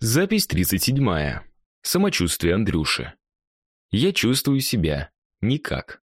Запись 37. Самочувствие Андрюши. Я чувствую себя никак.